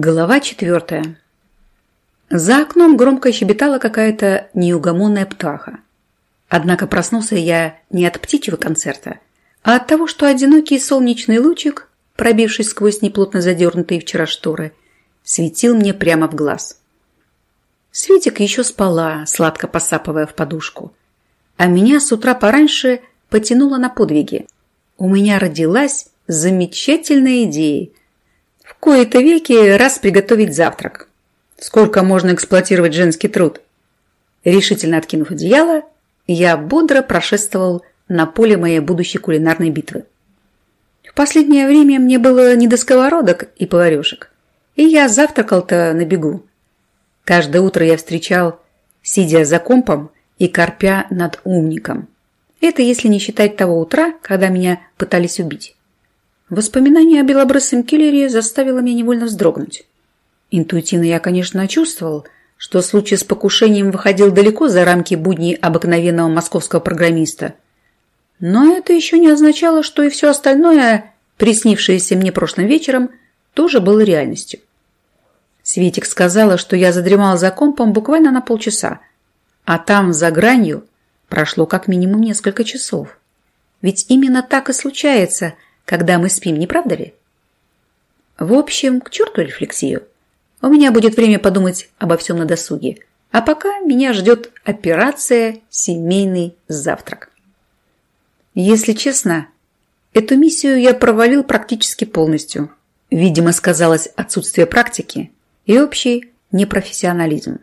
Глава четвертая. За окном громко щебетала какая-то неугомонная птаха. Однако проснулся я не от птичьего концерта, а от того, что одинокий солнечный лучик, пробившись сквозь неплотно задернутые вчера шторы, светил мне прямо в глаз. Светик еще спала, сладко посапывая в подушку, а меня с утра пораньше потянуло на подвиги. У меня родилась замечательная идея – кои-то веки раз приготовить завтрак. Сколько можно эксплуатировать женский труд? Решительно откинув одеяло, я бодро прошествовал на поле моей будущей кулинарной битвы. В последнее время мне было не до сковородок и поварешек, и я завтракал-то на бегу. Каждое утро я встречал, сидя за компом и корпя над умником. Это если не считать того утра, когда меня пытались убить. Воспоминание о белобрысом киллере заставило меня невольно вздрогнуть. Интуитивно я, конечно, чувствовал, что случай с покушением выходил далеко за рамки будней обыкновенного московского программиста. Но это еще не означало, что и все остальное, приснившееся мне прошлым вечером, тоже было реальностью. Светик сказала, что я задремал за компом буквально на полчаса, а там, за гранью, прошло как минимум несколько часов. Ведь именно так и случается – когда мы спим, не правда ли? В общем, к черту рефлексию. У меня будет время подумать обо всем на досуге. А пока меня ждет операция «Семейный завтрак». Если честно, эту миссию я провалил практически полностью. Видимо, сказалось отсутствие практики и общий непрофессионализм.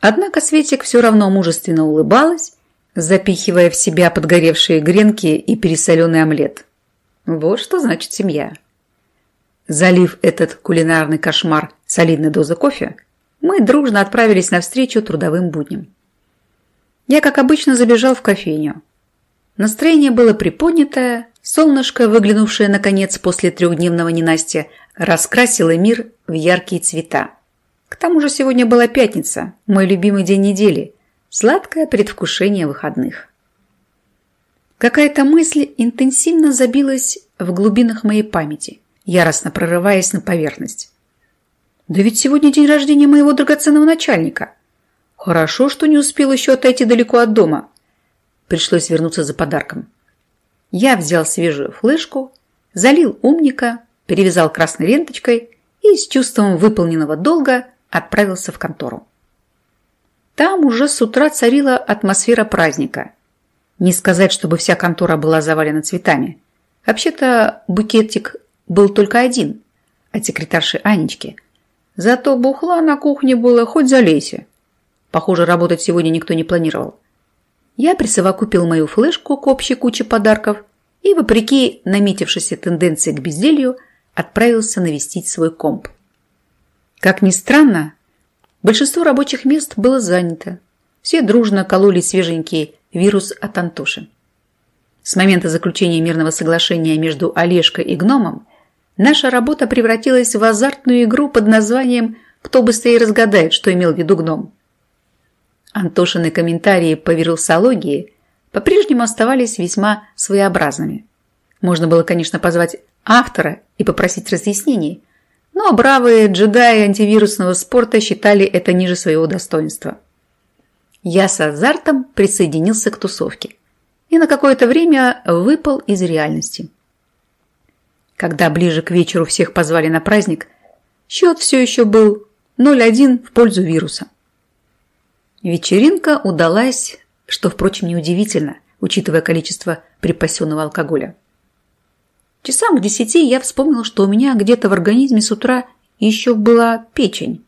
Однако Светик все равно мужественно улыбалась, запихивая в себя подгоревшие гренки и пересоленый омлет. Вот что значит семья. Залив этот кулинарный кошмар солидной дозы кофе, мы дружно отправились навстречу трудовым будням. Я, как обычно, забежал в кофейню. Настроение было приподнятое, солнышко, выглянувшее наконец после трехдневного ненастья, раскрасило мир в яркие цвета. К тому же сегодня была пятница, мой любимый день недели, сладкое предвкушение выходных. Какая-то мысль интенсивно забилась в глубинах моей памяти, яростно прорываясь на поверхность. Да ведь сегодня день рождения моего драгоценного начальника. Хорошо, что не успел еще отойти далеко от дома. Пришлось вернуться за подарком. Я взял свежую флешку, залил умника, перевязал красной ленточкой и с чувством выполненного долга отправился в контору. Там уже с утра царила атмосфера праздника – не сказать, чтобы вся контора была завалена цветами. Вообще-то букетик был только один от секретарши Анечки. Зато бухла на кухне было хоть залейся. Похоже, работать сегодня никто не планировал. Я присовокупил мою флешку к общей куче подарков и, вопреки наметившейся тенденции к безделью, отправился навестить свой комп. Как ни странно, большинство рабочих мест было занято. Все дружно кололи свеженькие вирус от Антоши. С момента заключения мирного соглашения между Олежкой и Гномом наша работа превратилась в азартную игру под названием «Кто быстрее разгадает, что имел в виду Гном». Антошины комментарии по вирусологии по-прежнему оставались весьма своеобразными. Можно было, конечно, позвать автора и попросить разъяснений, но бравые джедаи антивирусного спорта считали это ниже своего достоинства я с азартом присоединился к тусовке и на какое-то время выпал из реальности. Когда ближе к вечеру всех позвали на праздник, счет все еще был 0-1 в пользу вируса. Вечеринка удалась, что, впрочем, неудивительно, учитывая количество припасенного алкоголя. Часам к десяти я вспомнил, что у меня где-то в организме с утра еще была печень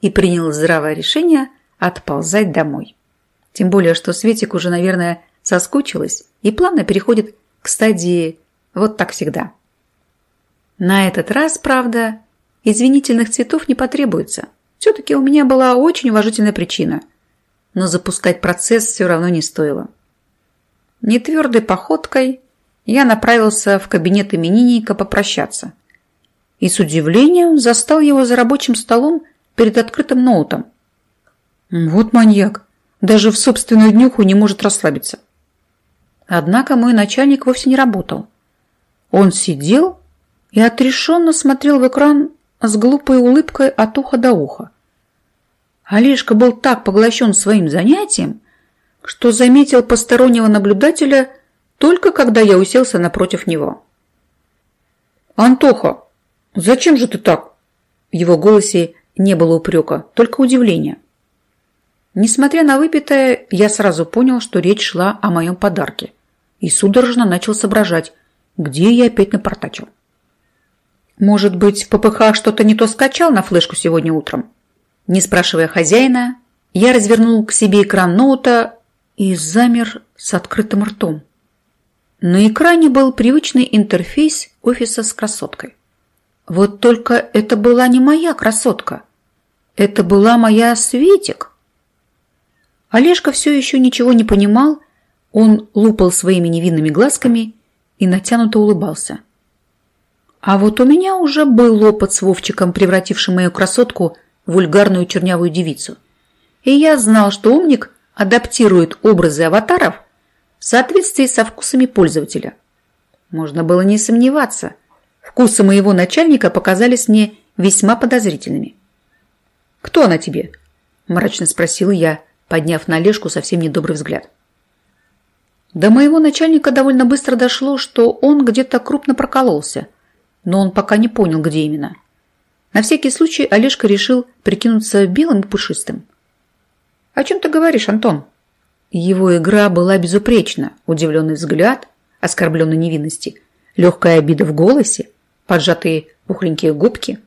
и принял здравое решение – отползать домой. Тем более, что Светик уже, наверное, соскучилась и плавно переходит к стадии «вот так всегда». На этот раз, правда, извинительных цветов не потребуется. Все-таки у меня была очень уважительная причина. Но запускать процесс все равно не стоило. Нетвердой походкой я направился в кабинет именинника попрощаться. И с удивлением застал его за рабочим столом перед открытым ноутом. Вот маньяк. Даже в собственную днюху не может расслабиться. Однако мой начальник вовсе не работал. Он сидел и отрешенно смотрел в экран с глупой улыбкой от уха до уха. Олежка был так поглощен своим занятием, что заметил постороннего наблюдателя только когда я уселся напротив него. «Антоха, зачем же ты так?» В его голосе не было упрека, только удивление. Несмотря на выпитое, я сразу понял, что речь шла о моем подарке и судорожно начал соображать, где я опять напортачил. Может быть, ППХ что-то не то скачал на флешку сегодня утром? Не спрашивая хозяина, я развернул к себе экран ноута и замер с открытым ртом. На экране был привычный интерфейс офиса с красоткой. Вот только это была не моя красотка. Это была моя Светик. Олежка все еще ничего не понимал. Он лупал своими невинными глазками и натянуто улыбался. А вот у меня уже был опыт с Вовчиком, превратившим мою красотку в вульгарную чернявую девицу. И я знал, что умник адаптирует образы аватаров в соответствии со вкусами пользователя. Можно было не сомневаться. Вкусы моего начальника показались мне весьма подозрительными. «Кто она тебе?» – мрачно спросил я, подняв на Лешку совсем недобрый взгляд. До моего начальника довольно быстро дошло, что он где-то крупно прокололся, но он пока не понял, где именно. На всякий случай Олежка решил прикинуться белым и пушистым. «О чем ты говоришь, Антон?» Его игра была безупречна, удивленный взгляд, оскорбленной невинности, легкая обида в голосе, поджатые пухленькие губки.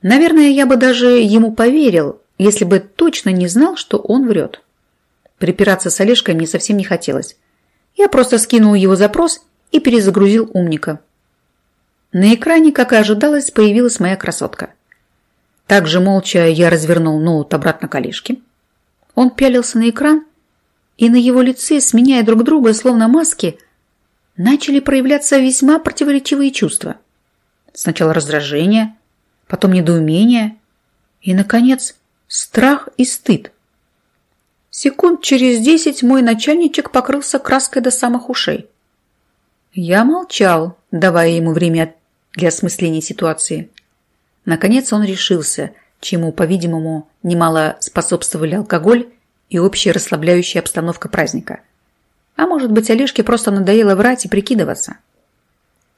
Наверное, я бы даже ему поверил, если бы точно не знал, что он врет. Припираться с Олежкой мне совсем не хотелось. Я просто скинул его запрос и перезагрузил умника. На экране, как и ожидалось, появилась моя красотка. Также молча я развернул ноут обратно к Олежке. Он пялился на экран, и на его лице, сменяя друг друга, словно маски, начали проявляться весьма противоречивые чувства. Сначала раздражение, потом недоумение и, наконец, страх и стыд. Секунд через десять мой начальничек покрылся краской до самых ушей. Я молчал, давая ему время для осмысления ситуации. Наконец он решился, чему, по-видимому, немало способствовали алкоголь и общая расслабляющая обстановка праздника. А может быть, Олежке просто надоело врать и прикидываться.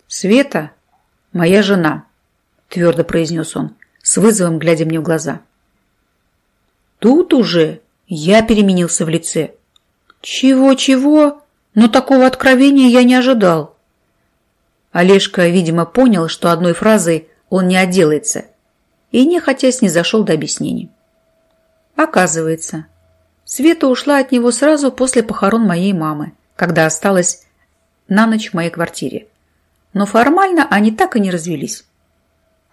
«Света – моя жена», – твердо произнес он, с вызовом глядя мне в глаза. Тут уже я переменился в лице. «Чего-чего? Но такого откровения я не ожидал». Олежка, видимо, понял, что одной фразой он не отделается, и нехотя снизошел до объяснений. Оказывается, Света ушла от него сразу после похорон моей мамы, когда осталась на ночь в моей квартире. Но формально они так и не развелись.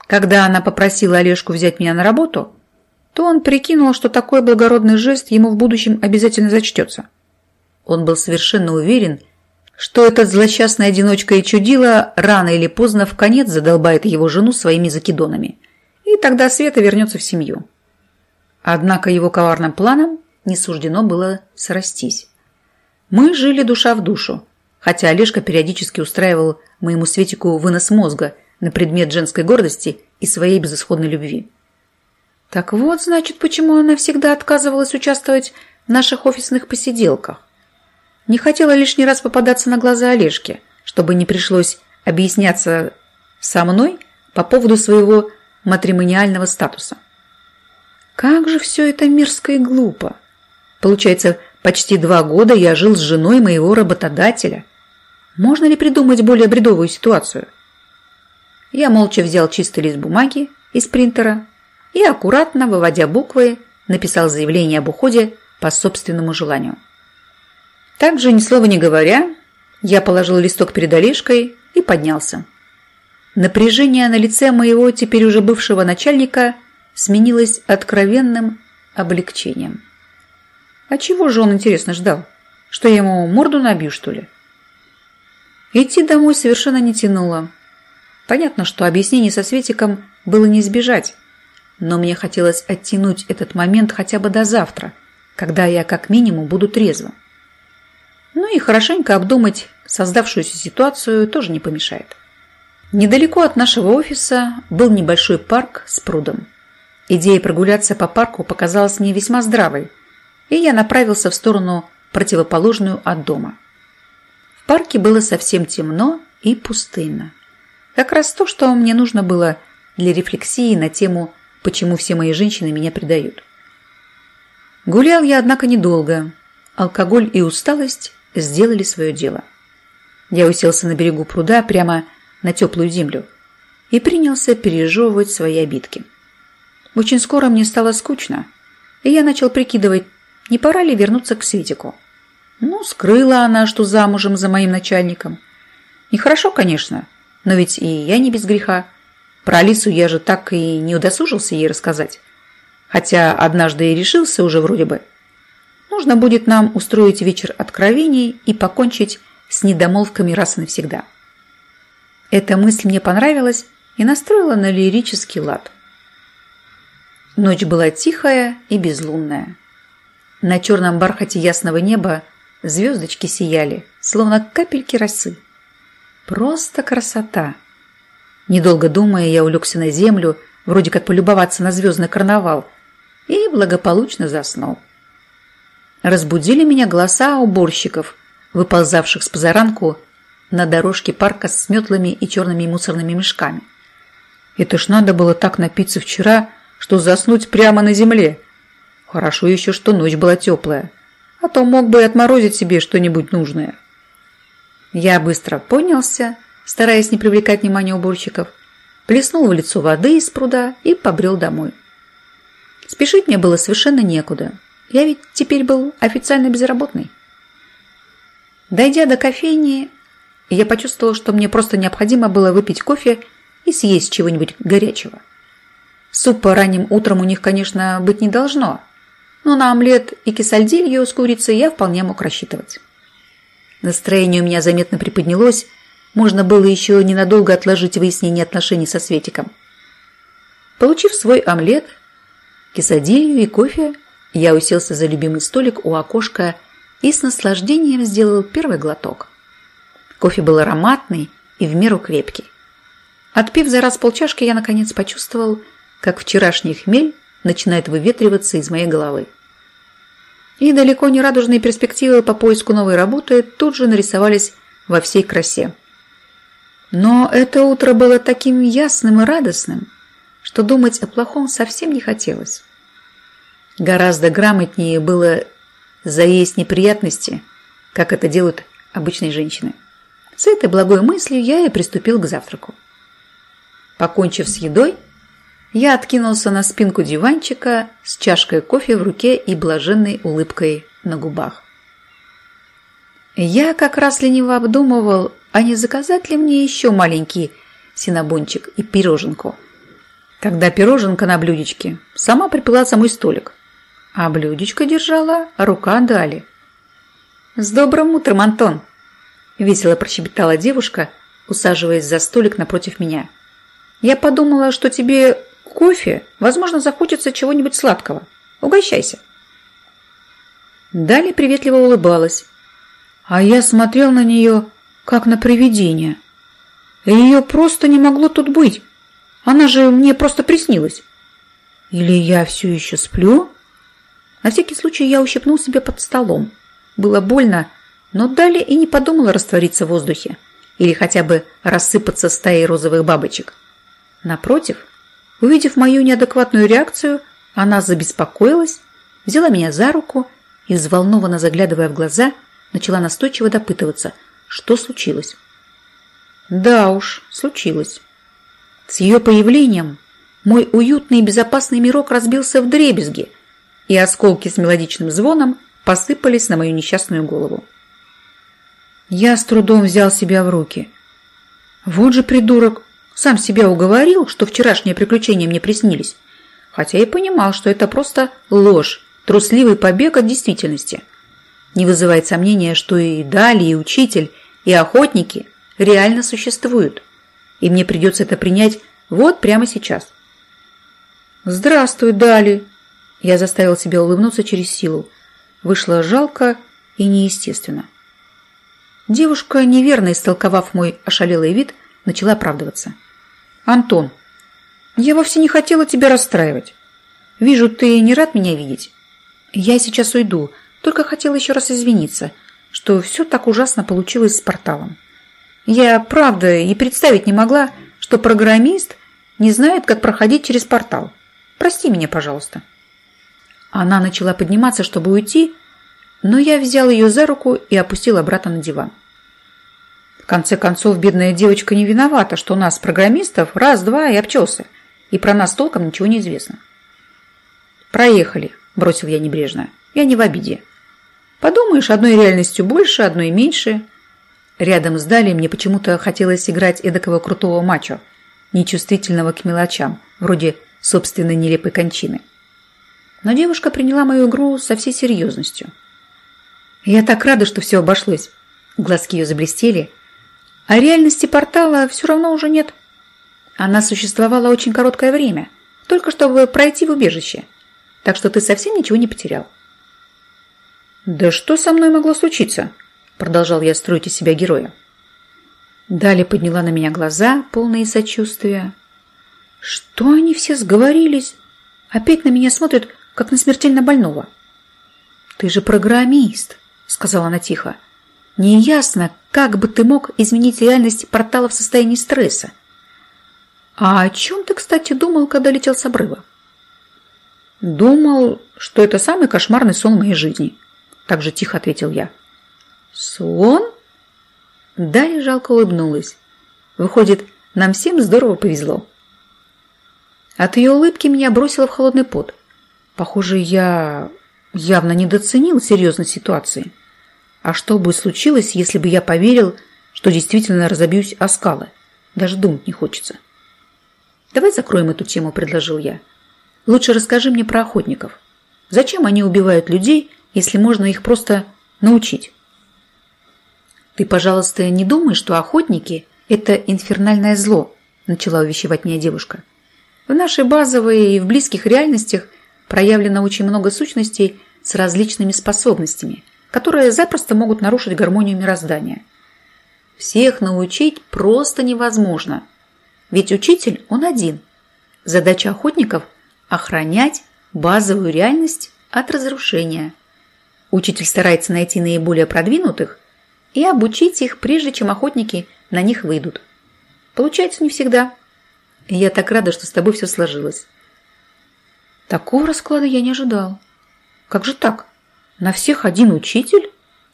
Когда она попросила Олежку взять меня на работу, то он прикинул, что такой благородный жест ему в будущем обязательно зачтется. Он был совершенно уверен, что этот злосчастный одиночка и чудило рано или поздно в конец задолбает его жену своими закидонами – и тогда Света вернется в семью. Однако его коварным планам не суждено было срастись. Мы жили душа в душу, хотя Олежка периодически устраивал моему Светику вынос мозга на предмет женской гордости и своей безысходной любви. Так вот, значит, почему она всегда отказывалась участвовать в наших офисных посиделках. Не хотела лишний раз попадаться на глаза Олежке, чтобы не пришлось объясняться со мной по поводу своего матримониального статуса. Как же все это мерзко и глупо. Получается, почти два года я жил с женой моего работодателя. Можно ли придумать более бредовую ситуацию? Я молча взял чистый лист бумаги из принтера и, аккуратно выводя буквы, написал заявление об уходе по собственному желанию. Также, ни слова не говоря, я положил листок перед Олежкой и поднялся. Напряжение на лице моего теперь уже бывшего начальника сменилось откровенным облегчением. А чего же он, интересно, ждал? Что я ему морду набью, что ли? Идти домой совершенно не тянуло. Понятно, что объяснений со Светиком было не избежать, но мне хотелось оттянуть этот момент хотя бы до завтра, когда я как минимум буду трезвым. Ну и хорошенько обдумать создавшуюся ситуацию тоже не помешает. Недалеко от нашего офиса был небольшой парк с прудом. Идея прогуляться по парку показалась мне весьма здравой, и я направился в сторону, противоположную от дома. В парке было совсем темно и пустынно. Как раз то, что мне нужно было для рефлексии на тему «Почему все мои женщины меня предают?». Гулял я, однако, недолго. Алкоголь и усталость сделали свое дело. Я уселся на берегу пруда прямо на теплую землю и принялся пережевывать свои обидки. Очень скоро мне стало скучно, и я начал прикидывать, не пора ли вернуться к Светику. Ну, скрыла она, что замужем за моим начальником. Нехорошо, конечно, но ведь и я не без греха. Про Алису я же так и не удосужился ей рассказать. Хотя однажды и решился уже вроде бы. Нужно будет нам устроить вечер откровений и покончить с недомолвками раз и навсегда. Эта мысль мне понравилась и настроила на лирический лад. Ночь была тихая и безлунная. На черном бархате ясного неба звездочки сияли, словно капельки росы. Просто красота! Недолго думая, я улегся на землю, вроде как полюбоваться на звездный карнавал, и благополучно заснул. Разбудили меня голоса уборщиков, выползавших с позаранку на дорожке парка с метлами и черными мусорными мешками. Это ж надо было так напиться вчера, что заснуть прямо на земле. Хорошо еще, что ночь была теплая, а то мог бы и отморозить себе что-нибудь нужное. Я быстро поднялся, стараясь не привлекать внимания уборщиков, плеснул в лицо воды из пруда и побрел домой. Спешить мне было совершенно некуда. Я ведь теперь был официально безработный. Дойдя до кофейни, я почувствовала, что мне просто необходимо было выпить кофе и съесть чего-нибудь горячего. Супа ранним утром у них, конечно, быть не должно, но на омлет и кисальдилью с курицей я вполне мог рассчитывать. Настроение у меня заметно приподнялось, можно было еще ненадолго отложить выяснение отношений со Светиком. Получив свой омлет, кисадилью и кофе, я уселся за любимый столик у окошка и с наслаждением сделал первый глоток. Кофе был ароматный и в меру крепкий. Отпив за раз полчашки, я наконец почувствовал, как вчерашний хмель начинает выветриваться из моей головы. И далеко не радужные перспективы по поиску новой работы тут же нарисовались во всей красе. Но это утро было таким ясным и радостным, что думать о плохом совсем не хотелось. Гораздо грамотнее было заесть неприятности, как это делают обычные женщины. С этой благой мыслью я и приступил к завтраку. Покончив с едой, я откинулся на спинку диванчика с чашкой кофе в руке и блаженной улыбкой на губах. Я как раз лениво обдумывал, а не заказать ли мне еще маленький синабончик и пироженку. Когда пироженка на блюдечке сама припила за мой столик, а блюдечко держала рука Дали. «С добрым утром, Антон!» Весело прощебетала девушка, усаживаясь за столик напротив меня. «Я подумала, что тебе кофе, возможно, захочется чего-нибудь сладкого. Угощайся». Дали приветливо улыбалась, а я смотрел на нее, как на привидение. Ее просто не могло тут быть. Она же мне просто приснилась. Или я все еще сплю? На всякий случай я ущипнул себя под столом. Было больно, но Дали и не подумала раствориться в воздухе или хотя бы рассыпаться стаей розовых бабочек. Напротив, увидев мою неадекватную реакцию, она забеспокоилась, взяла меня за руку и, взволнованно заглядывая в глаза, начала настойчиво допытываться, что случилось. Да уж, случилось. С ее появлением мой уютный и безопасный мирок разбился в дребезги, и осколки с мелодичным звоном посыпались на мою несчастную голову. Я с трудом взял себя в руки. Вот же придурок, сам себя уговорил, что вчерашние приключения мне приснились, хотя и понимал, что это просто ложь, трусливый побег от действительности. Не вызывает сомнения, что и Дали, и учитель, и охотники реально существуют, и мне придется это принять вот прямо сейчас. «Здравствуй, Дали!» Я заставил себя улыбнуться через силу. Вышло жалко и неестественно. Девушка, неверно истолковав мой ошалелый вид, начала оправдываться. «Антон, я вовсе не хотела тебя расстраивать. Вижу, ты не рад меня видеть. Я сейчас уйду, только хотела еще раз извиниться, что все так ужасно получилось с порталом. Я, правда, и представить не могла, что программист не знает, как проходить через портал. Прости меня, пожалуйста». Она начала подниматься, чтобы уйти, но я взял ее за руку и опустил обратно на диван. В конце концов, бедная девочка не виновата, что у нас, программистов, раз-два и обчелся, и про нас толком ничего не известно. «Проехали», – бросил я небрежно. «Я не в обиде. Подумаешь, одной реальностью больше, одной меньше». Рядом с Дали мне почему-то хотелось играть эдакого крутого мачо, нечувствительного к мелочам, вроде собственной нелепой кончины. Но девушка приняла мою игру со всей серьезностью – я так рада, что все обошлось. Глазки ее заблестели. А реальности портала все равно уже нет. Она существовала очень короткое время, только чтобы пройти в убежище. Так что ты совсем ничего не потерял. «Да что со мной могло случиться?» Продолжал я строить из себя героя. Далее подняла на меня глаза, полные сочувствия. Что они все сговорились? Опять на меня смотрят, как на смертельно больного. Ты же программист сказала она тихо. Неясно, как бы ты мог изменить реальность портала в состоянии стресса. А о чем ты, кстати, думал, когда летел с обрыва? Думал, что это самый кошмарный сон моей жизни. Так же тихо ответил я. Сон? Дарья жалко улыбнулась. Выходит, нам всем здорово повезло. От ее улыбки меня бросило в холодный пот. Похоже, я явно недооценил серьезность ситуации. А что бы случилось, если бы я поверил, что действительно разобьюсь о скалы? Даже думать не хочется. Давай закроем эту тему, предложил я. Лучше расскажи мне про охотников. Зачем они убивают людей, если можно их просто научить? Ты, пожалуйста, не думай, что охотники – это инфернальное зло, начала увещевать меня девушка. В нашей базовой и в близких реальностях проявлено очень много сущностей с различными способностями – которые запросто могут нарушить гармонию мироздания. Всех научить просто невозможно. Ведь учитель он один. Задача охотников – охранять базовую реальность от разрушения. Учитель старается найти наиболее продвинутых и обучить их, прежде чем охотники на них выйдут. Получается не всегда. Я так рада, что с тобой все сложилось. Такого расклада я не ожидал. Как же так? На всех один учитель?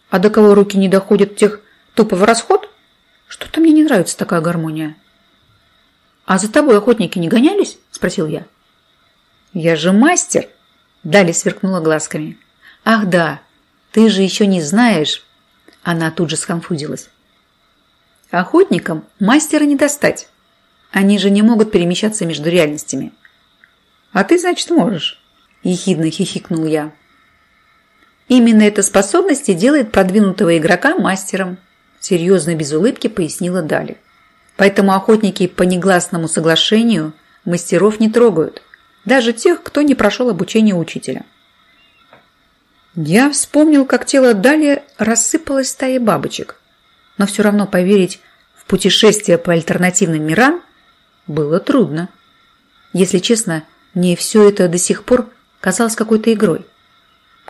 А до кого руки не доходят, тех тупо в расход? Что-то мне не нравится такая гармония. А за тобой охотники не гонялись? Спросил я. Я же мастер. Дали сверкнула глазками. Ах да, ты же еще не знаешь. Она тут же сконфузилась. Охотникам мастера не достать. Они же не могут перемещаться между реальностями. А ты, значит, можешь. Ехидно хихикнул я. Именно эта способность и делает продвинутого игрока мастером, серьезно без улыбки пояснила Дали. Поэтому охотники по негласному соглашению мастеров не трогают, даже тех, кто не прошел обучение учителя. Я вспомнил, как тело Дали рассыпалось стаей бабочек, но все равно поверить в путешествие по альтернативным мирам было трудно. Если честно, мне все это до сих пор казалось какой-то игрой.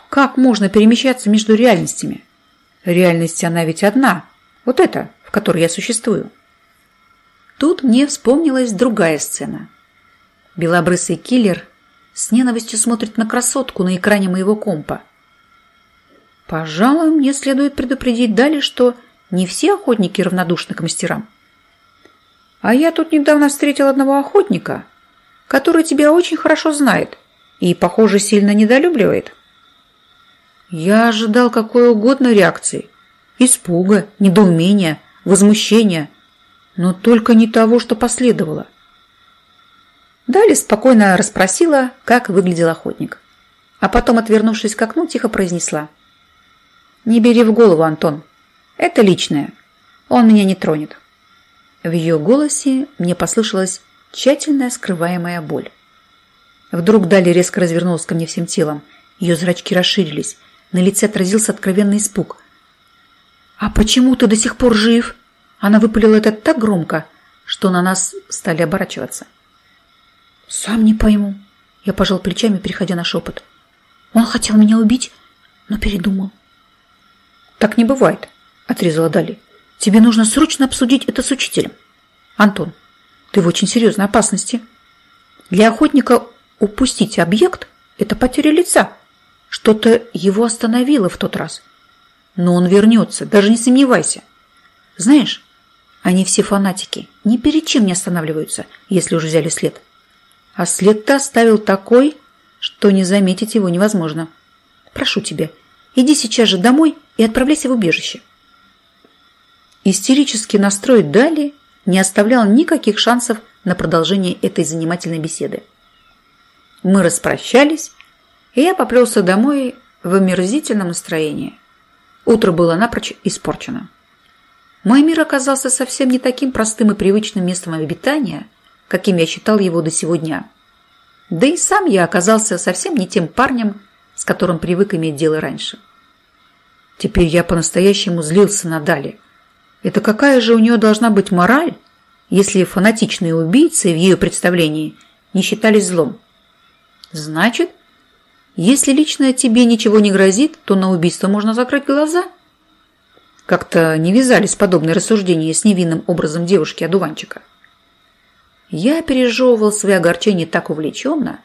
Как можно перемещаться между реальностями? Реальность она ведь одна. Вот эта, в которой я существую. Тут мне вспомнилась другая сцена. Белобрысый киллер с ненавистью смотрит на красотку на экране моего компа. Пожалуй, мне следует предупредить Дали, что не все охотники равнодушны к мастерам. А я тут недавно встретил одного охотника, который тебя очень хорошо знает и, похоже, сильно недолюбливает. Я ожидал какой угодно реакции. Испуга, недоумения, возмущения. Но только не того, что последовало. Дали спокойно расспросила, как выглядел охотник. А потом, отвернувшись к окну, тихо произнесла. «Не бери в голову, Антон. Это личное. Он меня не тронет». В ее голосе мне послышалась тщательная скрываемая боль. Вдруг Дали резко развернулась ко мне всем телом. Ее зрачки расширились. На лице отразился откровенный испуг. «А почему ты до сих пор жив?» Она выпалила это так громко, что на нас стали оборачиваться. «Сам не пойму», – я пожал плечами, переходя на шепот. «Он хотел меня убить, но передумал». «Так не бывает», – отрезала Дали. «Тебе нужно срочно обсудить это с учителем. Антон, ты в очень серьезной опасности. Для охотника упустить объект – это потеря лица. Что-то его остановило в тот раз. Но он вернется, даже не сомневайся. Знаешь, они все фанатики, ни перед чем не останавливаются, если уже взяли след. А след-то оставил такой, что не заметить его невозможно. Прошу тебя, иди сейчас же домой и отправляйся в убежище. Истерический настрой Дали не оставлял никаких шансов на продолжение этой занимательной беседы. Мы распрощались, и я поплелся домой в омерзительном настроении. Утро было напрочь испорчено. Мой мир оказался совсем не таким простым и привычным местом обитания, каким я считал его до сего дня. Да и сам я оказался совсем не тем парнем, с которым привык иметь дело раньше. Теперь я по-настоящему злился на Дали. Это какая же у нее должна быть мораль, если фанатичные убийцы в ее представлении не считались злом? Значит, если лично тебе ничего не грозит, то на убийство можно закрыть глаза – как-то не вязались подобные рассуждения с невинным образом девушки-одуванчика. Я пережевывал свои огорчения так увлеченно,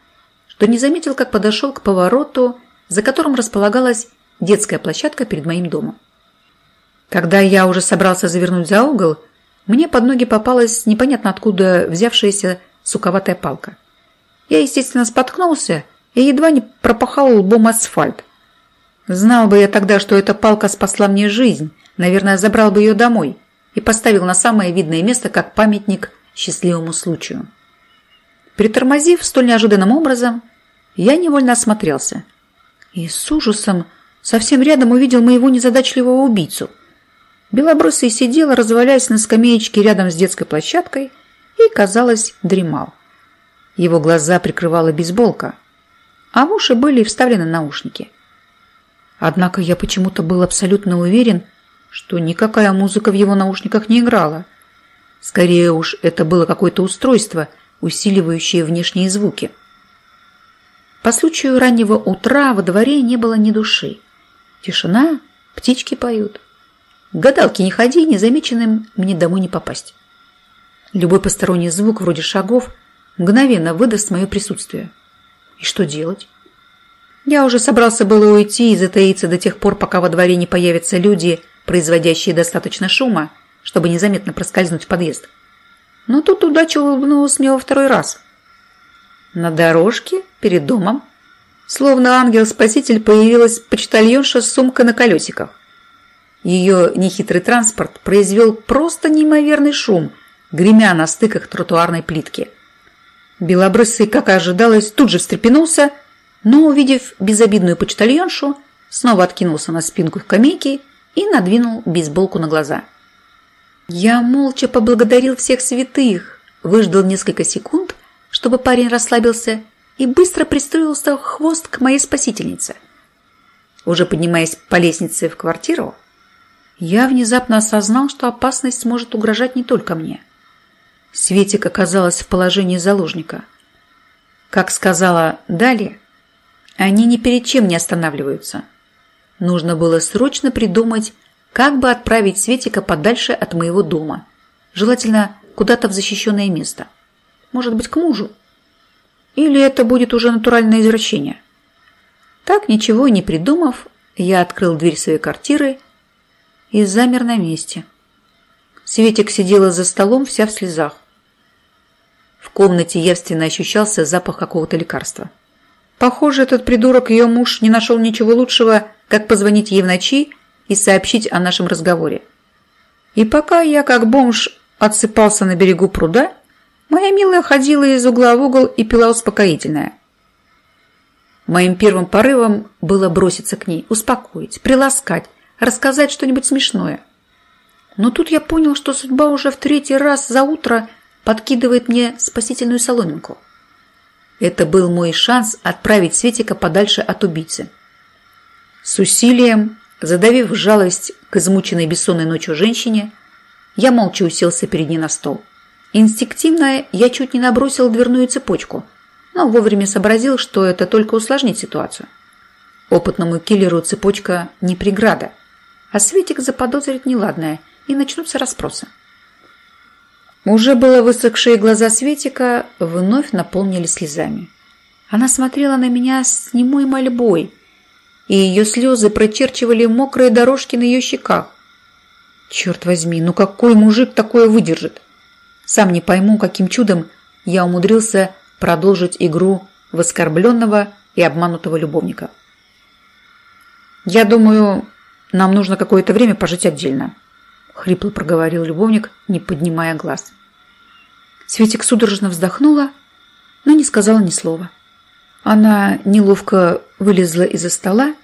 что не заметил, как подошел к повороту, за которым располагалась детская площадка перед моим домом. Когда я уже собрался завернуть за угол, мне под ноги попалась непонятно откуда взявшаяся суковатая палка. Я, естественно, споткнулся и едва не пропахал лбом асфальт. Знал бы я тогда, что эта палка спасла мне жизнь, Наверное, забрал бы ее домой и поставил на самое видное место как памятник счастливому случаю. Притормозив столь неожиданным образом, я невольно осмотрелся и с ужасом совсем рядом увидел моего незадачливого убийцу. Белобрысый сидел, развалясь на скамеечке рядом с детской площадкой и, казалось, дремал. Его глаза прикрывала бейсболка, а в уши были вставлены наушники. Однако я почему-то был абсолютно уверен, что никакая музыка в его наушниках не играла. Скорее уж, это было какое-то устройство, усиливающее внешние звуки. По случаю раннего утра во дворе не было ни души. Тишина, птички поют. Гадалки не ходи, незамеченным мне домой не попасть. Любой посторонний звук, вроде шагов, мгновенно выдаст мое присутствие. И что делать? Я уже собрался было уйти и затаиться до тех пор, пока во дворе не появятся люди – производящие достаточно шума, чтобы незаметно проскользнуть в подъезд. Но тут удача улыбнулась мне во второй раз. На дорожке перед домом, словно ангел-спаситель, появилась почтальонша с сумкой на колесиках. Ее нехитрый транспорт произвел просто неимоверный шум, гремя на стыках тротуарной плитки. Белобрысый, как и ожидалось, тут же встрепенулся, но, увидев безобидную почтальоншу, снова откинулся на спинку скамейки и надвинул бейсболку на глаза. Я молча поблагодарил всех святых, выждал несколько секунд, чтобы парень расслабился и быстро пристроился в хвост к моей спасительнице. Уже поднимаясь по лестнице в квартиру, я внезапно осознал, что опасность может угрожать не только мне. Светик оказалась в положении заложника. Как сказала Дали, они ни перед чем не останавливаются – Нужно было срочно придумать, как бы отправить Светика подальше от моего дома. Желательно куда-то в защищенное место. Может быть, к мужу? Или это будет уже натуральное извращение? Так, ничего не придумав, я открыл дверь своей квартиры и замер на месте. Светик сидела за столом вся в слезах. В комнате явственно ощущался запах какого-то лекарства. Похоже, этот придурок, ее муж, не нашел ничего лучшего, как позвонить ей в ночи и сообщить о нашем разговоре. И пока я, как бомж, отсыпался на берегу пруда, моя милая ходила из угла в угол и пила успокоительное. Моим первым порывом было броситься к ней, успокоить, приласкать, рассказать что-нибудь смешное. Но тут я понял, что судьба уже в третий раз за утро подкидывает мне спасительную соломинку. Это был мой шанс отправить Светика подальше от убийцы. С усилием, задавив жалость к измученной бессонной ночью женщине, я молча уселся перед ней на стол. Инстинктивно я чуть не набросил дверную цепочку, но вовремя сообразил, что это только усложнит ситуацию. Опытному киллеру цепочка не преграда, а Светик заподозрит неладное и начнутся расспросы. Уже было высохшие глаза Светика вновь наполнили слезами. Она смотрела на меня с немой мольбой, и ее слезы прочерчивали мокрые дорожки на ее щеках. Черт возьми, ну какой мужик такое выдержит? Сам не пойму, каким чудом я умудрился продолжить игру в оскорбленного и обманутого любовника. «Я думаю, нам нужно какое-то время пожить отдельно», — хрипло проговорил любовник, не поднимая глаз. Светик судорожно вздохнула, но не сказала ни слова. Она неловко вылезла из-за стола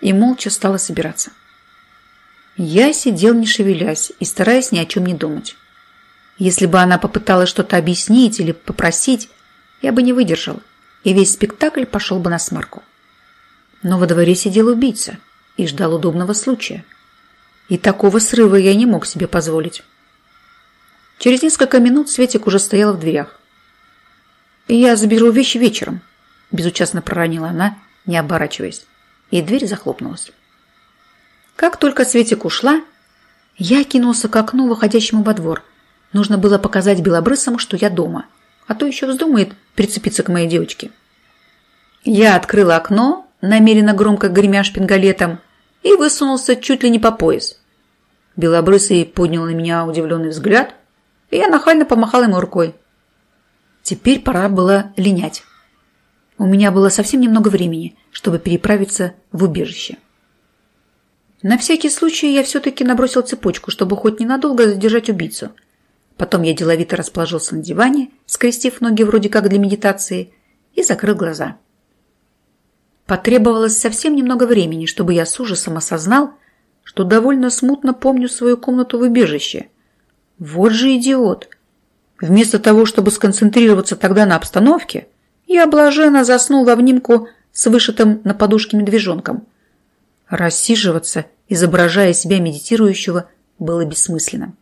и молча стала собираться. Я сидел не шевелясь и стараясь ни о чем не думать. Если бы она попыталась что-то объяснить или попросить, я бы не выдержал, и весь спектакль пошел бы на смарку. Но во дворе сидел убийца и ждал удобного случая. И такого срыва я не мог себе позволить. Через несколько минут Светик уже стояла в дверях. «Я заберу вещи вечером», безучастно проронила она, не оборачиваясь, и дверь захлопнулась. Как только Светик ушла, я кинулся к окну, выходящему во двор. Нужно было показать белобрысому, что я дома, а то еще вздумает прицепиться к моей девочке. Я открыла окно, намеренно громко гремя шпингалетом, и высунулся чуть ли не по пояс. Белобрысый поднял на меня удивленный взгляд, и я нахально помахал ему рукой. Теперь пора было линять. У меня было совсем немного времени, чтобы переправиться в убежище. На всякий случай я все-таки набросил цепочку, чтобы хоть ненадолго задержать убийцу. Потом я деловито расположился на диване, скрестив ноги вроде как для медитации, и закрыл глаза. Потребовалось совсем немного времени, чтобы я с ужасом осознал, что довольно смутно помню свою комнату в убежище. Вот же идиот! Вместо того, чтобы сконцентрироваться тогда на обстановке, я блаженно заснул в обнимку с вышитым на подушке медвежонком. Рассиживаться, изображая себя медитирующего, было бессмысленно.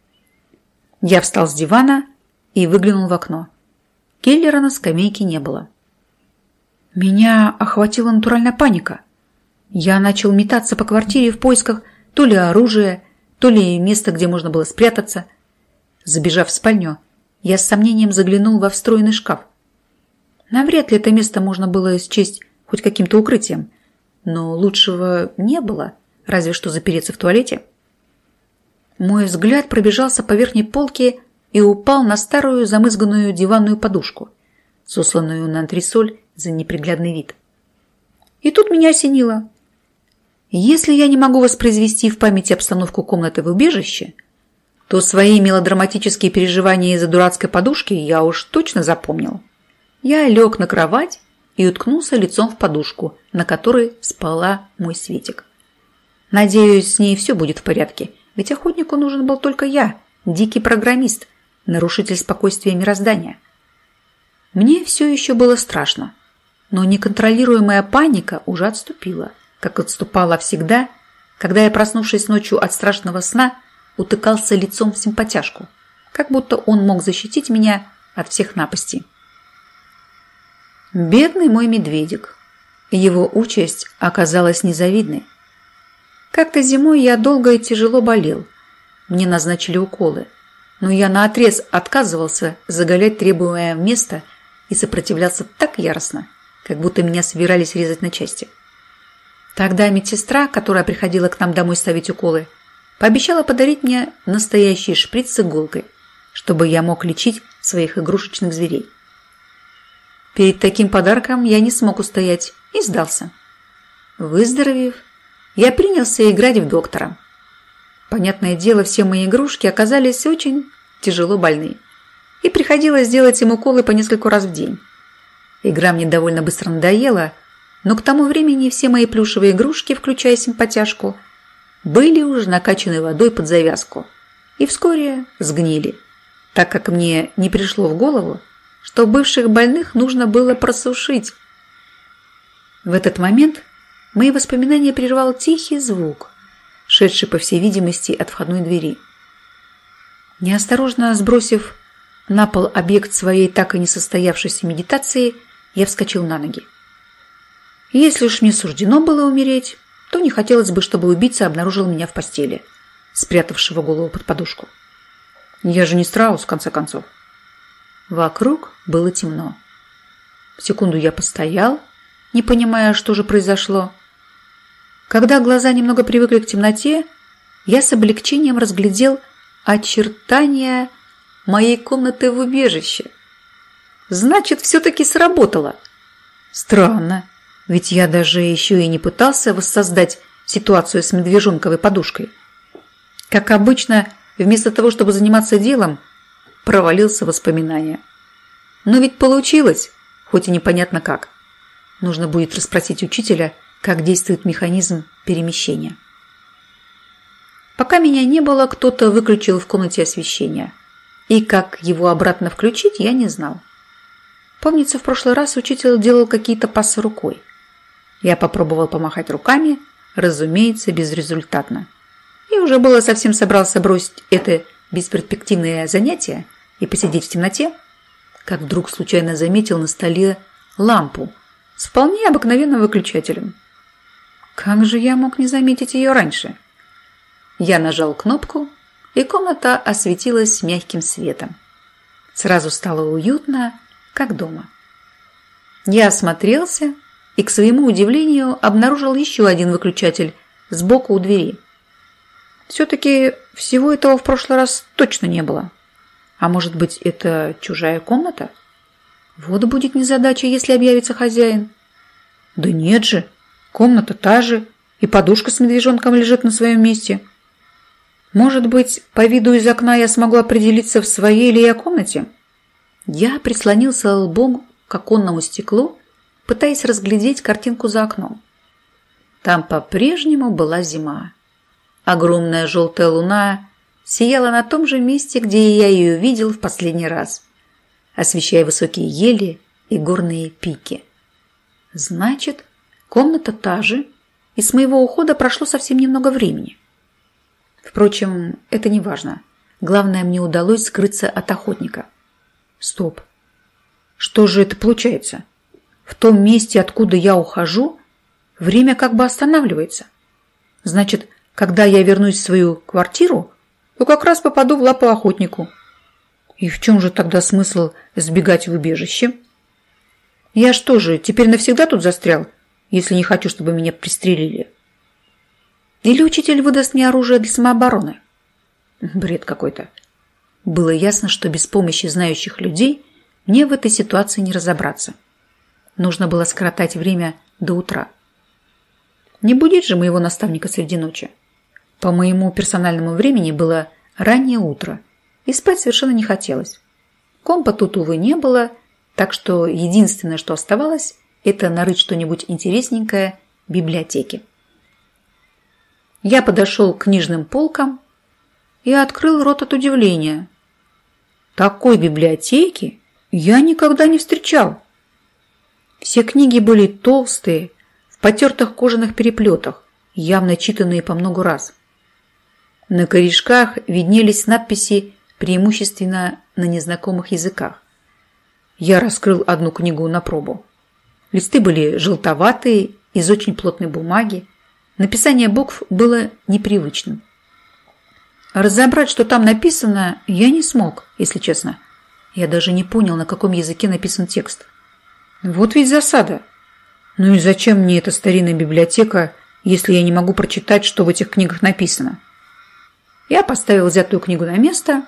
Я встал с дивана и выглянул в окно. Келлера на скамейке не было. Меня охватила натуральная паника. Я начал метаться по квартире в поисках то ли оружия, то ли места, где можно было спрятаться. Забежав в спальню, я с сомнением заглянул во встроенный шкаф. Навряд ли это место можно было счесть хоть каким-то укрытием. Но лучшего не было, разве что запереться в туалете. Мой взгляд пробежался по верхней полке и упал на старую замызганную диванную подушку, сосланную на антресоль за неприглядный вид. И тут меня осенило. Если я не могу воспроизвести в памяти обстановку комнаты в убежище, то свои мелодраматические переживания из-за дурацкой подушки я уж точно запомнил. Я лег на кровать и уткнулся лицом в подушку, на которой спала мой Светик. Надеюсь, с ней все будет в порядке, ведь охотнику нужен был только я, дикий программист, нарушитель спокойствия мироздания. Мне все еще было страшно, но неконтролируемая паника уже отступила, как отступала всегда, когда я, проснувшись ночью от страшного сна, утыкался лицом в симпатяшку, как будто он мог защитить меня от всех напастей. Бедный мой медведик. Его участь оказалась незавидной. Как-то зимой я долго и тяжело болел. Мне назначили уколы. Но я наотрез отказывался заголять требуемое место и сопротивлялся так яростно, как будто меня собирались резать на части. Тогда медсестра, которая приходила к нам домой ставить уколы, пообещала подарить мне настоящий шприц с иголкой, чтобы я мог лечить своих игрушечных зверей. Перед таким подарком я не смог устоять и сдался. Выздоровев, я принялся играть в доктора. Понятное дело, все мои игрушки оказались очень тяжело больны. И приходилось делать им уколы по нескольку раз в день. Игра мне довольно быстро надоела, но к тому времени все мои плюшевые игрушки, включая симпатяшку, были уже накачаны водой под завязку и вскоре сгнили, так как мне не пришло в голову, что бывших больных нужно было просушить. В этот момент мои воспоминания прервал тихий звук, шедший, по всей видимости, от входной двери. Неосторожно сбросив на пол объект своей так и не состоявшейся медитации, я вскочил на ноги. Если уж мне суждено было умереть, то не хотелось бы, чтобы убийца обнаружил меня в постели, спрятавшего голову под подушку. Я же не страус, в конце концов. Вокруг было темно. Секунду я постоял, не понимая, что же произошло. Когда глаза немного привыкли к темноте, я с облегчением разглядел очертания моей комнаты в убежище. Значит, все-таки сработало. Странно, ведь я даже еще и не пытался воссоздать ситуацию с медвежонковой подушкой. Как обычно, вместо того, чтобы заниматься делом, провалился в воспоминания. Но ведь получилось, хоть и непонятно как. Нужно будет расспросить учителя, как действует механизм перемещения. Пока меня не было, кто-то выключил в комнате освещение. И как его обратно включить, я не знал. Помнится, в прошлый раз учитель делал какие-то пасы рукой. Я попробовал помахать руками, разумеется, безрезультатно. И уже было совсем собрался бросить это бесперспективное занятие и посидеть в темноте, как вдруг случайно заметил на столе лампу с вполне обыкновенным выключателем. Как же я мог не заметить ее раньше? Я нажал кнопку, и комната осветилась мягким светом. Сразу стало уютно, как дома. Я осмотрелся и, к своему удивлению, обнаружил еще один выключатель сбоку у двери. Все-таки всего этого в прошлый раз точно не было. А может быть, это чужая комната? Вот будет незадача, если объявится хозяин. Да нет же, комната та же, и подушка с медвежонком лежит на своем месте. Может быть, по виду из окна я смогу определиться, в своей ли я комнате? Я прислонился лбом к оконному стеклу, пытаясь разглядеть картинку за окном. Там по-прежнему была зима. Огромная желтая луна сияла на том же месте, где я ее видел в последний раз, освещая высокие ели и горные пики. Значит, комната та же, и с моего ухода прошло совсем немного времени. Впрочем, это не важно. Главное, мне удалось скрыться от охотника. Стоп. Что же это получается? В том месте, откуда я ухожу, время как бы останавливается. Значит, когда я вернусь в свою квартиру, то как раз попаду в лапу охотнику. И в чем же тогда смысл сбегать в убежище? Я что же, теперь навсегда тут застрял, если не хочу, чтобы меня пристрелили? Или учитель выдаст мне оружие для самообороны? Бред какой-то. Было ясно, что без помощи знающих людей мне в этой ситуации не разобраться. Нужно было скоротать время до утра. Не будет же моего наставника среди ночи. По моему персональному времени было раннее утро, и спать совершенно не хотелось. Компа тут, увы, не было, так что единственное, что оставалось, это нарыть что-нибудь интересненькое в библиотеке. Я подошел к книжным полкам и открыл рот от удивления. Такой библиотеки я никогда не встречал. Все книги были толстые, в потертых кожаных переплетах, явно читанные по много раз. На корешках виднелись надписи преимущественно на незнакомых языках. Я раскрыл одну книгу на пробу. Листы были желтоватые, из очень плотной бумаги. Написание букв было непривычным. Разобрать, что там написано, я не смог, если честно. Я даже не понял, на каком языке написан текст. Вот ведь засада. Ну и зачем мне эта старинная библиотека, если я не могу прочитать, что в этих книгах написано? Я поставил взятую книгу на место,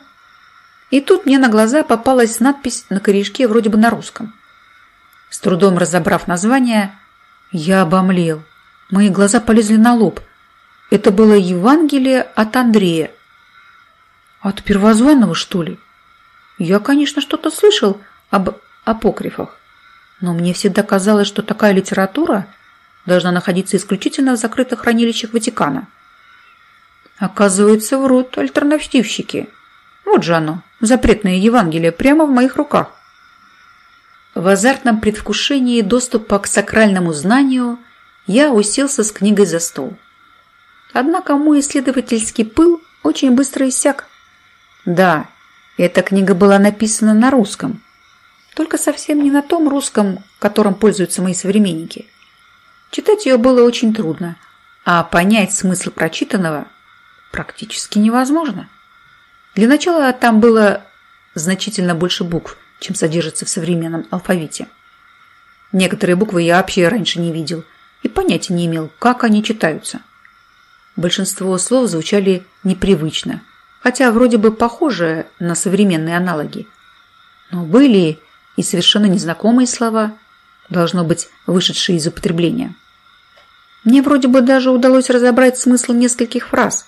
и тут мне на глаза попалась надпись на корешке вроде бы на русском. С трудом разобрав название, я обомлел. Мои глаза полезли на лоб. Это было Евангелие от Андрея. От первозванного, что ли? Я, конечно, что-то слышал об апокрифах, но мне всегда казалось, что такая литература должна находиться исключительно в закрытых хранилищах Ватикана. Оказывается, врут альтернативщики. Вот же оно, запретное Евангелие, прямо в моих руках. В азартном предвкушении доступа к сакральному знанию – я уселся с книгой за стол. Однако мой исследовательский пыл очень быстро иссяк. Да, Эта книга была написана на русском, только совсем не на том русском, которым пользуются мои современники. Читать ее было очень трудно, а понять смысл прочитанного практически невозможно. Для начала там было значительно больше букв, чем содержится в современном алфавите. Некоторые буквы я вообще раньше не видел и понятия не имел, как они читаются. Большинство слов звучали непривычно, хотя вроде бы похожие на современные аналоги. Но были и совершенно незнакомые слова, должно быть, вышедшие из употребления. Мне вроде бы даже удалось разобрать смысл нескольких фраз,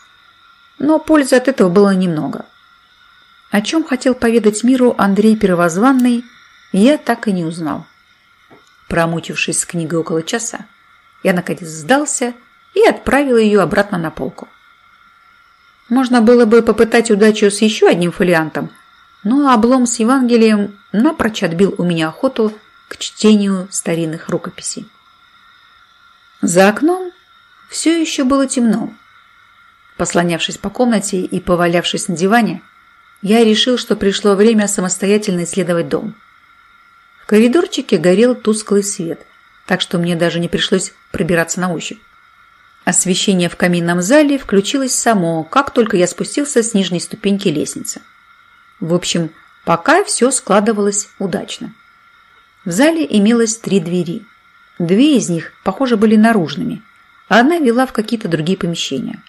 но пользы от этого было немного. О чем хотел поведать миру Андрей Первозванный, я так и не узнал. Промучившись с книгой около часа, я наконец сдался и отправил ее обратно на полку. Можно было бы попытать удачу с еще одним фолиантом, но облом с Евангелием напрочь отбил у меня охоту к чтению старинных рукописей. За окном все еще было темно. Послонявшись по комнате и повалявшись на диване, я решил, что пришло время самостоятельно исследовать дом. В коридорчике горел тусклый свет, так что мне даже не пришлось пробираться на ощупь. Освещение в каминном зале включилось само, как только я спустился с нижней ступеньки лестницы. В общем, пока все складывалось удачно. В зале имелось три двери. Две из них, похоже, были наружными, а одна вела в какие-то другие помещения.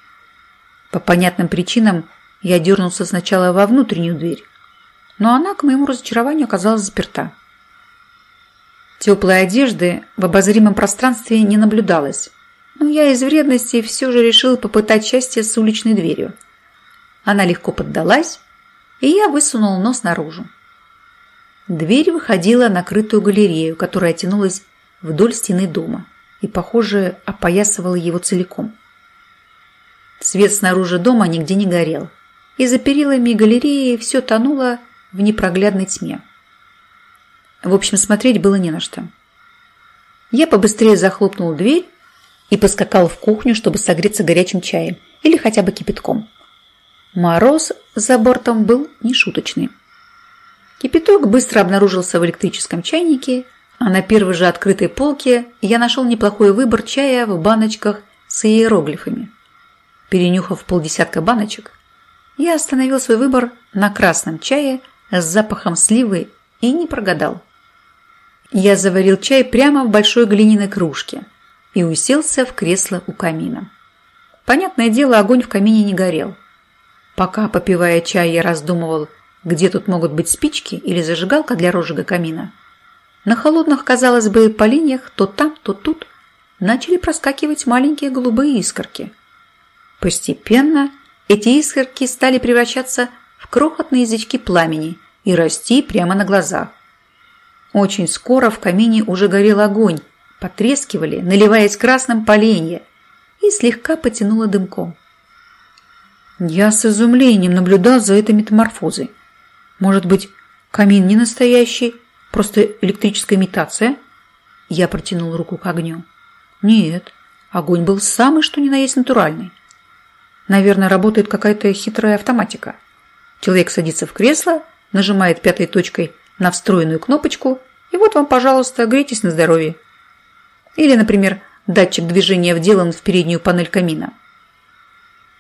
По понятным причинам я дернулся сначала во внутреннюю дверь, но она, к моему разочарованию, оказалась заперта. Теплой одежды в обозримом пространстве не наблюдалось, но я из вредности все же решил попытать счастье с уличной дверью. Она легко поддалась, и я высунул нос наружу. Дверь выходила на крытую галерею, которая тянулась вдоль стены дома и, похоже, опоясывала его целиком. Свет снаружи дома нигде не горел, и за перилами галереи все тонуло в непроглядной тьме. В общем, смотреть было не на что. Я побыстрее захлопнул дверь и поскакал в кухню, чтобы согреться горячим чаем или хотя бы кипятком. Мороз за бортом был нешуточный. Кипяток быстро обнаружился в электрическом чайнике, а на первой же открытой полке я нашел неплохой выбор чая в баночках с иероглифами. Перенюхав полдесятка баночек, я остановил свой выбор на красном чае с запахом сливы и не прогадал. Я заварил чай прямо в большой глиняной кружке и уселся в кресло у камина. Понятное дело, огонь в камине не горел. Пока, попивая чай, я раздумывал, где тут могут быть спички или зажигалка для розжига камина. На холодных, казалось бы, поленьях то там, то тут начали проскакивать маленькие голубые искорки. Постепенно эти искорки стали превращаться в крохотные язычки пламени и расти прямо на глазах. Очень скоро в камине уже горел огонь, потрескивали, наливаясь красным поленья, и слегка потянуло дымком. Я с изумлением наблюдал за этой метаморфозой. Может быть, камин не настоящий, просто электрическая имитация? Я протянул руку к огню. Нет, огонь был самый что ни на есть натуральный. Наверное, работает какая-то хитрая автоматика. Человек садится в кресло, нажимает пятой точкой на встроенную кнопочку, и вот вам, пожалуйста, грейтесь на здоровье. Или, например, датчик движения вделан в переднюю панель камина.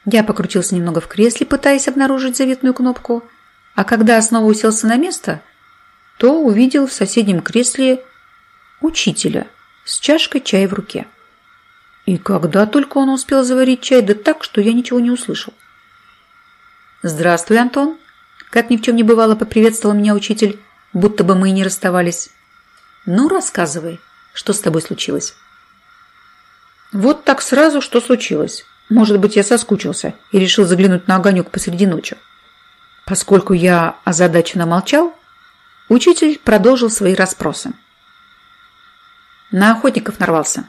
Я покрутился немного в кресле, пытаясь обнаружить заветную кнопку, а когда снова уселся на место, то увидел в соседнем кресле учителя с чашкой чая в руке. И когда только он успел заварить чай, да так, что я ничего не услышал. «Здравствуй, Антон!» Как ни в чем не бывало, поприветствовал меня учитель, будто бы мы и не расставались. «Ну, рассказывай, что с тобой случилось?» «Вот так сразу, что случилось. Может быть, я соскучился и решил заглянуть на огонек посреди ночи». Поскольку я озадаченно молчал, учитель продолжил свои расспросы. На охотников нарвался.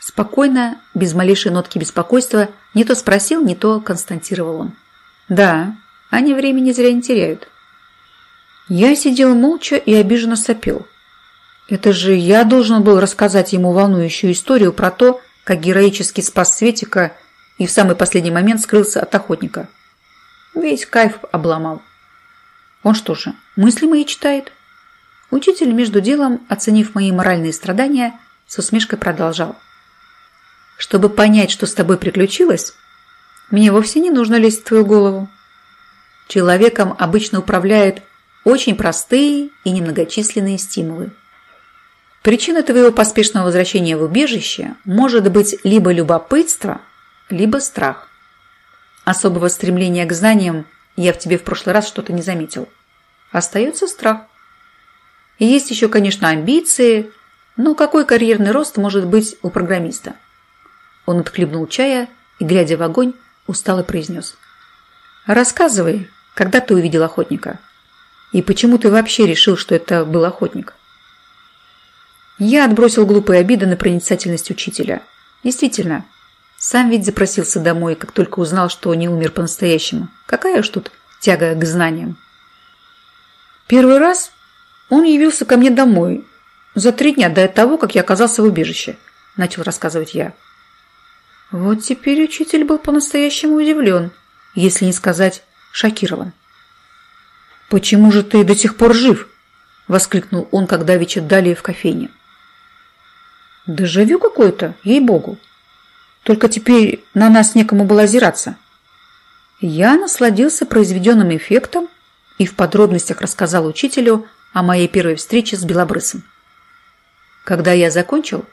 Спокойно, без малейшей нотки беспокойства, не то спросил, не то констатировал он. «Да, они времени зря не теряют». Я сидел молча и обиженно сопел. Это же я должен был рассказать ему волнующую историю про то, как героически спас Светика и в самый последний момент скрылся от охотника. Весь кайф обломал. Он что же, мысли мои читает? Учитель между делом, оценив мои моральные страдания, с усмешкой продолжал. Чтобы понять, что с тобой приключилось, мне вовсе не нужно лезть в твою голову. Человеком обычно управляют очень простые и немногочисленные стимулы. Причина твоего поспешного возвращения в убежище может быть либо любопытство, либо страх. Особого стремления к знаниям я в тебе в прошлый раз что-то не заметил. Остается страх. И есть еще, конечно, амбиции, но какой карьерный рост может быть у программиста? Он отхлебнул чая и, глядя в огонь, устало произнес. «Рассказывай, когда ты увидел охотника? И почему ты вообще решил, что это был охотник?» Я отбросил глупые обиды на проницательность учителя. Действительно, сам ведь запросился домой, как только узнал, что не умер по-настоящему. Какая уж тут тяга к знаниям. Первый раз он явился ко мне домой за три дня до того, как я оказался в убежище, начал рассказывать я. Вот теперь учитель был по-настоящему удивлен, если не сказать шокирован. «Почему же ты до сих пор жив?» – воскликнул он, когда вечер далее в кофейне. Дежавю какое-то, ей-богу. Только теперь на нас некому было озираться. Я насладился произведенным эффектом и в подробностях рассказал учителю о моей первой встрече с Белобрысом. Когда я закончил,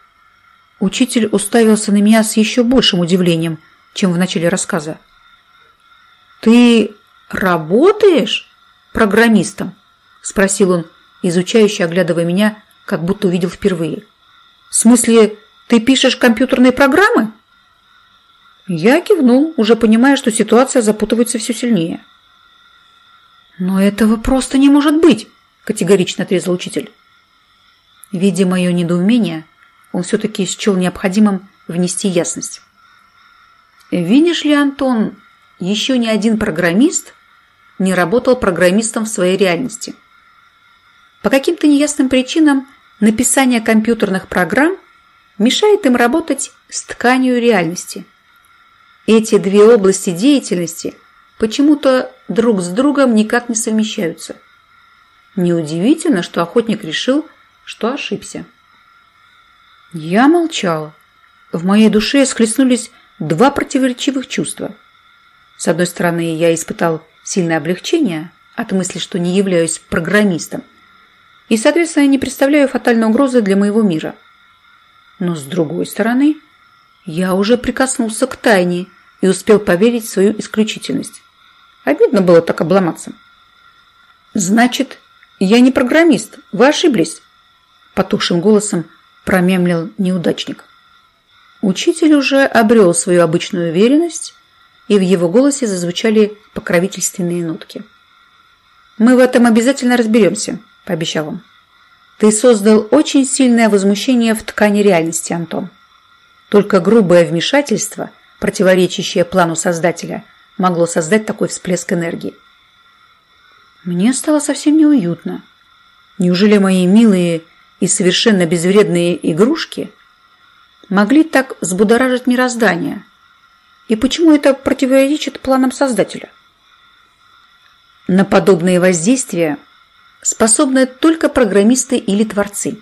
учитель уставился на меня с еще большим удивлением, чем в начале рассказа. «Ты работаешь программистом?» – спросил он, изучающе оглядывая меня, как будто увидел впервые. В смысле, ты пишешь компьютерные программы? Я кивнул, уже понимая, что ситуация запутывается все сильнее. Но этого просто не может быть, категорично отрезал учитель. Видя мое недоумение, он все-таки счел необходимым внести ясность. Видишь ли, Антон, еще ни один программист не работал программистом в своей реальности. По каким-то неясным причинам Написание компьютерных программ мешает им работать с тканью реальности. Эти две области деятельности почему-то друг с другом никак не совмещаются. Неудивительно, что охотник решил, что ошибся. Я молчала. В моей душе схлестнулись два противоречивых чувства. С одной стороны, я испытал сильное облегчение от мысли, что не являюсь программистом – и, соответственно, не представляю фатальной угрозы для моего мира. Но, с другой стороны, я уже прикоснулся к тайне и успел поверить в свою исключительность. Обидно было так обломаться. «Значит, я не программист, вы ошиблись», – потухшим голосом промямлил неудачник. Учитель уже обрел свою обычную уверенность, и в его голосе зазвучали покровительственные нотки. «Мы в этом обязательно разберемся», пообещал он. Ты создал очень сильное возмущение в ткани реальности, Антон. Только грубое вмешательство, противоречащее плану Создателя, могло создать такой всплеск энергии. Мне стало совсем неуютно. Неужели мои милые и совершенно безвредные игрушки могли так взбудоражить мироздание? И почему это противоречит планам Создателя? На подобные воздействия способны только программисты или творцы,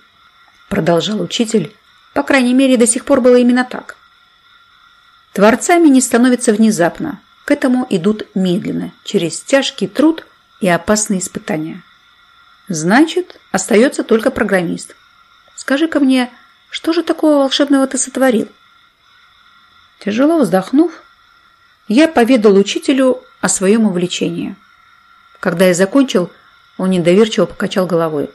продолжал учитель. По крайней мере, до сих пор было именно так. Творцами не становятся внезапно, к этому идут медленно, через тяжкий труд и опасные испытания. Значит, остается только программист. Скажи-ка мне, что же такого волшебного ты сотворил? Тяжело вздохнув, я поведал учителю о своем увлечении. Когда я закончил, он недоверчиво покачал головой.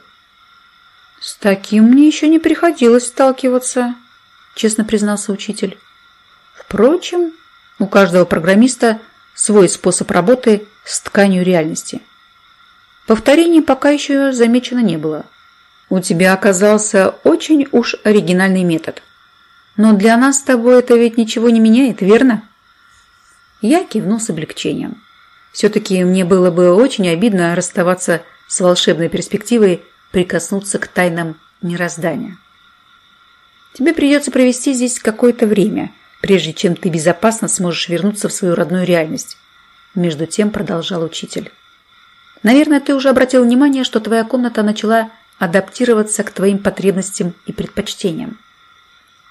«С таким мне еще не приходилось сталкиваться», – честно признался учитель. Впрочем, у каждого программиста свой способ работы с тканью реальности. Повторений пока еще замечено не было. У тебя оказался очень уж оригинальный метод. Но для нас с тобой это ведь ничего не меняет, верно? Я кивнул с облегчением. Все-таки мне было бы очень обидно расставаться с волшебной перспективой прикоснуться к тайнам мироздания. Тебе придется провести здесь какое-то время, прежде чем ты безопасно сможешь вернуться в свою родную реальность. Между тем продолжал учитель. Наверное, ты уже обратил внимание, что твоя комната начала адаптироваться к твоим потребностям и предпочтениям.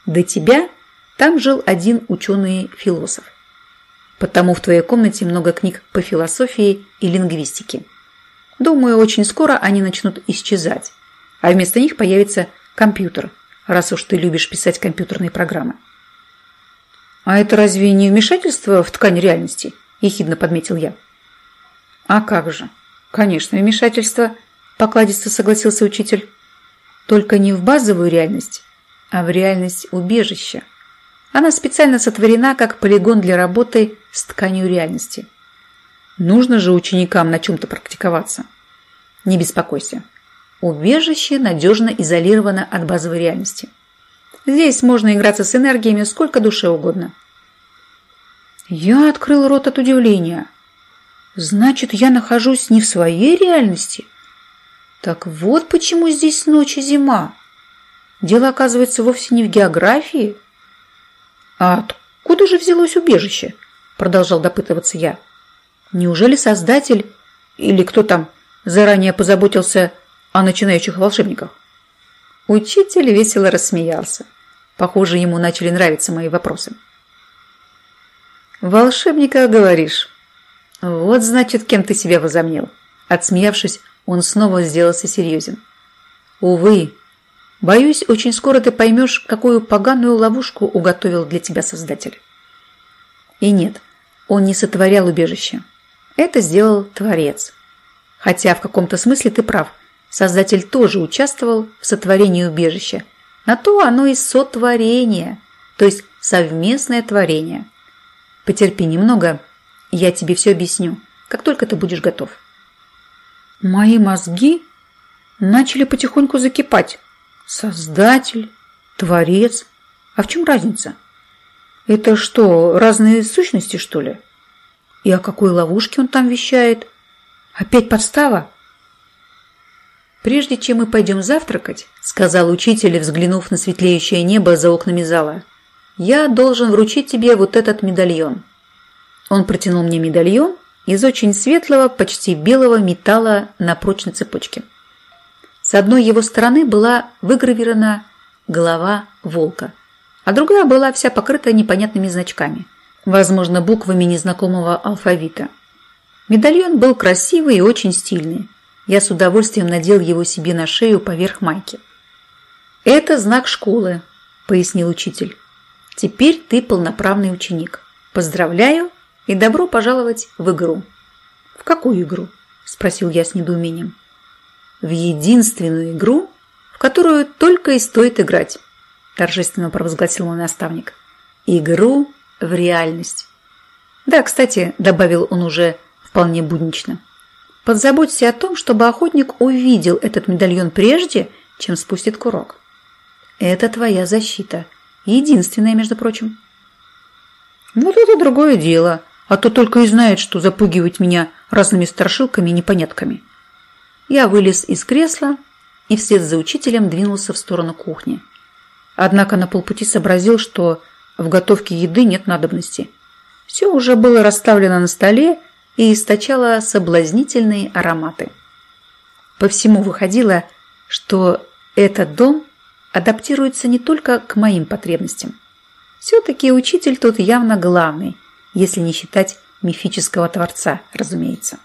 До тебя там жил один ученый-философ. Потому в твоей комнате много книг по философии и лингвистике. Думаю, очень скоро они начнут исчезать, а вместо них появится компьютер, раз уж ты любишь писать компьютерные программы. «А это разве не вмешательство в ткань реальности?» – ехидно подметил я. «А как же? Конечно, вмешательство», – покладисто согласился учитель. «Только не в базовую реальность, а в реальность убежища. Она специально сотворена как полигон для работы с тканью реальности. Нужно же ученикам на чем-то практиковаться. Не беспокойся. Убежище надежно изолировано от базовой реальности. Здесь можно играться с энергиями сколько душе угодно. Я открыл рот от удивления. Значит, я нахожусь не в своей реальности? Так вот почему здесь ночь и зима. Дело, оказывается, вовсе не в географии. А откуда же взялось убежище? Продолжал допытываться я. Неужели создатель или кто там заранее позаботился о начинающих волшебниках? Учитель весело рассмеялся. Похоже, ему начали нравиться мои вопросы. «Волшебника, говоришь? Вот, значит, кем ты себя возомнил». Отсмеявшись, он снова сделался серьезен. «Увы, боюсь, очень скоро ты поймешь, какую поганую ловушку уготовил для тебя Создатель». И нет, он не сотворял убежище. Это сделал Творец. Хотя в каком-то смысле ты прав. Создатель тоже участвовал в сотворении убежища. На то оно и сотворение, то есть совместное творение. Потерпи немного, я тебе все объясню, как только ты будешь готов. Мои мозги начали потихоньку закипать. Создатель, Творец. А в чем разница? Это что, разные сущности, что ли? И о какой ловушке он там вещает? Опять подстава? «Прежде чем мы пойдем завтракать», – сказал учитель, взглянув на светлеющее небо за окнами зала, – «я должен вручить тебе вот этот медальон». Он протянул мне медальон из очень светлого, почти белого металла на прочной цепочке. С одной его стороны была выгравирована голова волка, а другая была вся покрыта непонятными значками, возможно, буквами незнакомого алфавита. Медальон был красивый и очень стильный – я с удовольствием надел его себе на шею поверх майки. «Это знак школы», – пояснил учитель. «Теперь ты полноправный ученик. Поздравляю и добро пожаловать в игру». «В какую игру?» – спросил я с недоумением. «В единственную игру, в которую только и стоит играть», – торжественно провозгласил мой наставник. «Игру в реальность». «Да, кстати», – добавил он уже вполне буднично – Позаботься о том, чтобы охотник увидел этот медальон прежде, чем спустит курок. Это твоя защита. Единственная, между прочим. Вот это другое дело. А то только и знает, что запугивать меня разными страшилками и непонятками. Я вылез из кресла и вслед за учителем двинулся в сторону кухни. Однако на полпути сообразил, что в готовке еды нет надобности. Все уже было расставлено на столе, и источала соблазнительные ароматы. По всему выходило, что этот дом адаптируется не только к моим потребностям. Все-таки учитель тут явно главный, если не считать мифического творца, разумеется.